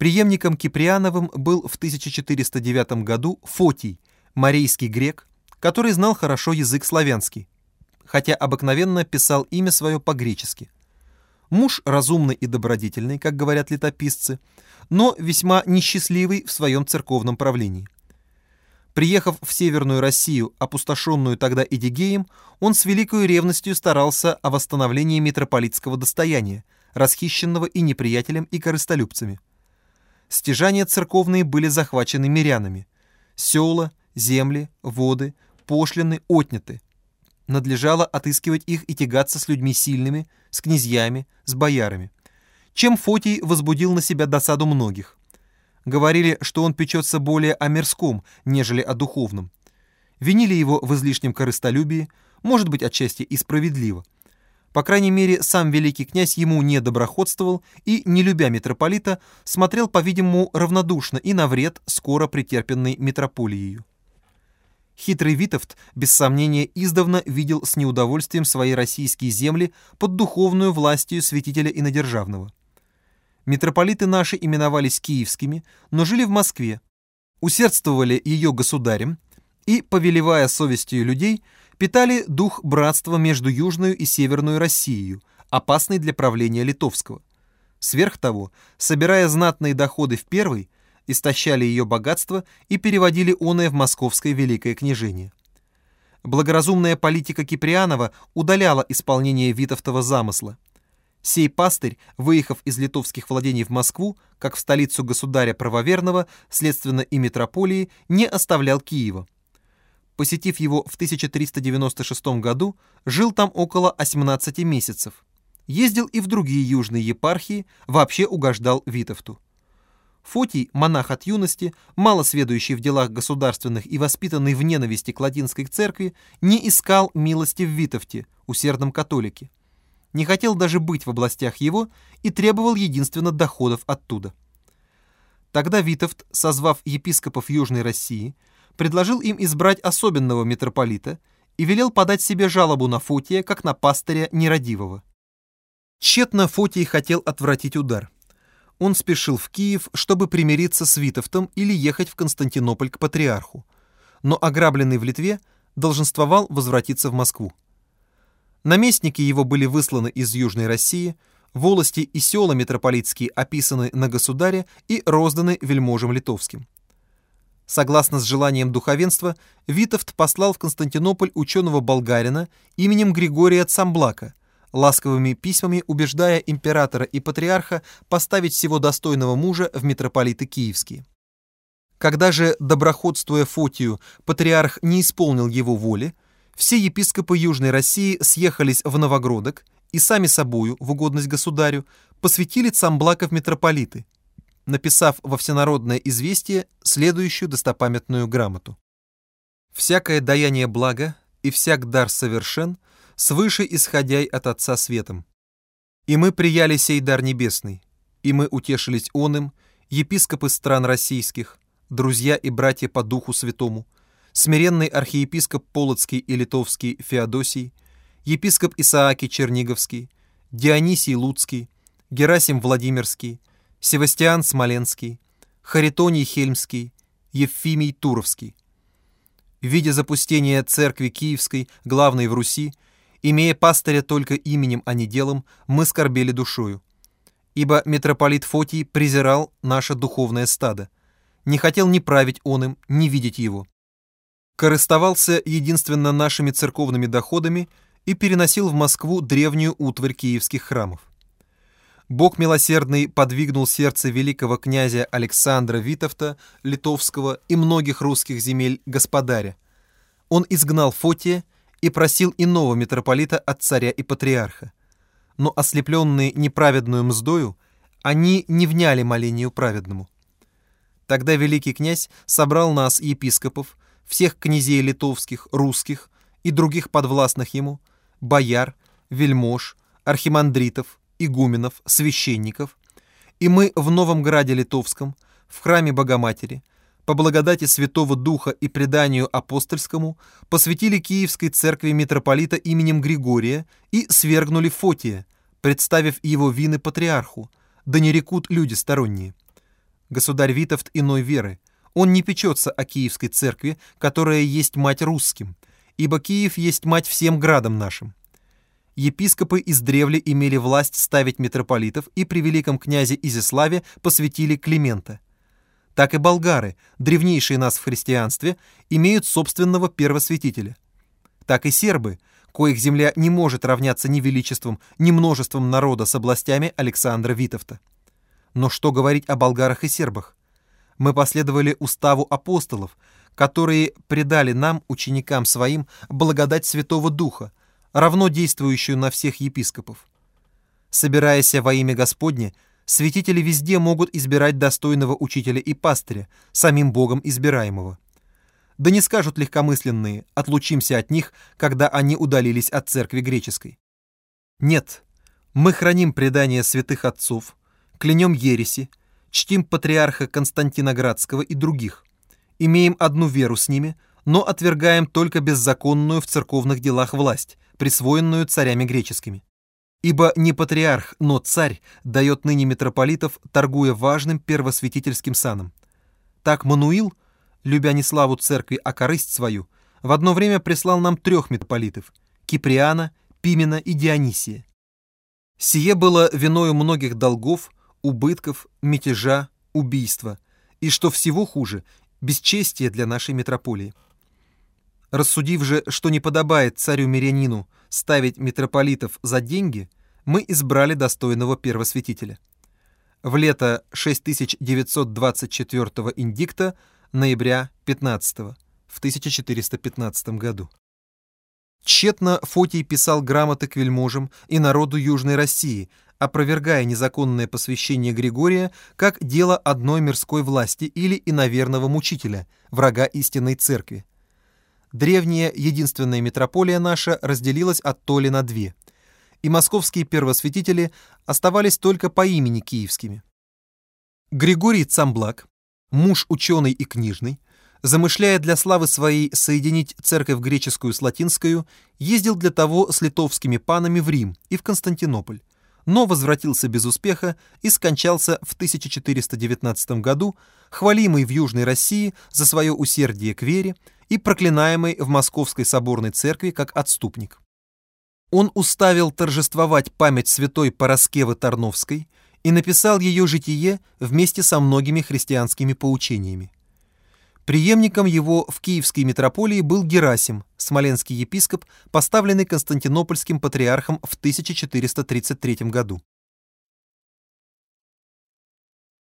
Приемником Киприановым был в 1409 году Фотий, марийский грек, который знал хорошо язык славянский, хотя обыкновенно писал имя свое по-гречески. Муж разумный и добродетельный, как говорят летописцы, но весьма несчастливый в своем церковном правлении. Приехав в Северную Россию, опустошенную тогда Эдигеем, он с великой ревностью старался о восстановлении митрополитского достояния, расхищенного и неприятелем, и корыстолюбцами. Стяжания церковные были захвачены мирянами. Села, земли, воды, пошлины отняты. Надлежало отыскивать их и тягаться с людьми сильными, с князьями, с боярами. Чем Фотий возбудил на себя досаду многих. Говорили, что он печется более о мирском, нежели о духовном. Винили его в излишнем корыстолюбии, может быть, отчасти и справедливо. По крайней мере, сам великий князь ему не доброходствовал и, не любя митрополита, смотрел, по-видимому, равнодушно и на вред скоро претерпенной митрополией. Хитрый Витовт, без сомнения, издавна видел с неудовольствием свои российские земли под духовную властью святителя инодержавного. Митрополиты наши именовались киевскими, но жили в Москве, усердствовали ее государем и, повелевая совестью людей, питали дух братства между Южную и Северную Россией, опасный для правления литовского. Сверх того, собирая знатные доходы в первой, истощали ее богатство и переводили оное в московское великое княжение. Благоразумная политика Киприанова удаляла исполнение Витовтова замысла – Сей пастырь, выехав из литовских владений в Москву, как в столицу государя правоверного, следственно и метрополии, не оставлял Киева. Посетив его в 1396 году, жил там около 18 месяцев. Ездил и в другие южные епархии, вообще угождал Витовту. Фотий, монах от юности, мало сведущий в делах государственных и воспитанный в ненависти к латинской церкви, не искал милости в Витовте, усердном католике не хотел даже быть в областях его и требовал единственно доходов оттуда. Тогда Витовт, созвав епископов Южной России, предложил им избрать особенного митрополита и велел подать себе жалобу на Фотия, как на пастыря нерадивого. Тщетно Фотий хотел отвратить удар. Он спешил в Киев, чтобы примириться с Витовтом или ехать в Константинополь к патриарху, но ограбленный в Литве долженствовал возвратиться в Москву. Наместники его были высланы из Южной России, волости и села митрополитские описаны на государе и розданы вельможам литовским. Согласно с желанием духовенства, Витовт послал в Константинополь ученого болгарина именем Григория Цамблака, ласковыми письмами убеждая императора и патриарха поставить всего достойного мужа в митрополиты киевские. Когда же, доброходствуя Фотию, патриарх не исполнил его воли, все епископы Южной России съехались в Новогродок и сами собою, в угодность государю, посвятили Цамблака в митрополиты, написав во всенародное известие следующую достопамятную грамоту. «Всякое даяние блага и всяк дар совершен, свыше исходяй от Отца светом. И мы прияли сей дар небесный, и мы утешились он им, епископы стран российских, друзья и братья по Духу Святому, смиренный архиепископ Полоцкий и Литовский Феодосий, епископ Исааки Черниговский, Дионисий Луцкий, Герасим Владимирский, Севастиан Смоленский, Харитоний Хельмский, Евфимий Туровский. Видя запустение церкви Киевской, главной в Руси, имея пастыря только именем, а не делом, мы скорбели душою. Ибо митрополит Фотий презирал наше духовное стадо, не хотел ни править он им, ни видеть его корыстовался единственно нашими церковными доходами и переносил в Москву древнюю утварь киевских храмов. Бог милосердный подвигнул сердце великого князя Александра Витовта, литовского и многих русских земель господаря. Он изгнал Фотия и просил иного митрополита от царя и патриарха. Но ослепленные неправедную мздою, они не вняли молению праведному. Тогда великий князь собрал нас, епископов, всех князей литовских, русских и других подвластных ему, бояр, вельмож, архимандритов, игуменов, священников, и мы в Новом Граде Литовском, в храме Богоматери, по благодати Святого Духа и преданию апостольскому, посвятили Киевской церкви митрополита именем Григория и свергнули Фотия, представив его вины патриарху, да не рекут люди сторонние. Государь Витовт иной веры. Он не печется о Киевской церкви, которая есть мать русским, ибо Киев есть мать всем градам нашим. Епископы издревле имели власть ставить митрополитов и при великом князе Изяславе посвятили Климента. Так и болгары, древнейшие нас в христианстве, имеют собственного первосвятителя. Так и сербы, коих земля не может равняться ни величеством, ни множеством народа с областями Александра Витовта. Но что говорить о болгарах и сербах? Мы последовали уставу апостолов, которые предали нам, ученикам своим, благодать Святого Духа, равно действующую на всех епископов. Собираясь во имя Господне, святители везде могут избирать достойного учителя и пастыря, самим Богом избираемого. Да не скажут легкомысленные, отлучимся от них, когда они удалились от церкви греческой. Нет, мы храним предания святых отцов, клянем ереси, чтим патриарха Константиноградского и других, имеем одну веру с ними, но отвергаем только беззаконную в церковных делах власть, присвоенную царями греческими. Ибо не патриарх, но царь дает ныне митрополитов, торгуя важным первосвятительским саном. Так Мануил, любя не славу церкви, а корысть свою, в одно время прислал нам трех митрополитов – Киприана, Пимена и Дионисия. Сие было виною многих долгов, убытков, мятежа, убийства и, что всего хуже, бесчестия для нашей метрополии. Рассудив же, что не подобает царю-мирянину ставить митрополитов за деньги, мы избрали достойного первосвятителя. В лето 6924 индикта, ноября 15 в 1415 году. Тщетно Фотий писал грамоты к вельможам и народу Южной России, опровергая незаконное посвящение Григория как дело одной мирской власти или иноверного мучителя, врага истинной церкви. Древняя единственная митрополия наша разделилась от Толи на две, и московские первосвятители оставались только по имени киевскими. Григорий Цамблак, муж ученый и книжный, замышляя для славы своей соединить церковь греческую с латинскую, ездил для того с литовскими панами в Рим и в Константинополь, но возвратился без успеха и скончался в 1419 году, хвалимый в Южной России за свое усердие к вере и проклинаемый в Московской соборной церкви как отступник. Он уставил торжествовать память святой Пороскевы Тарновской и написал ее житие вместе со многими христианскими поучениями. Приемником его в Киевской митрополии был Герасим, смоленский епископ, поставленный Константинопольским патриархом в 1433 году.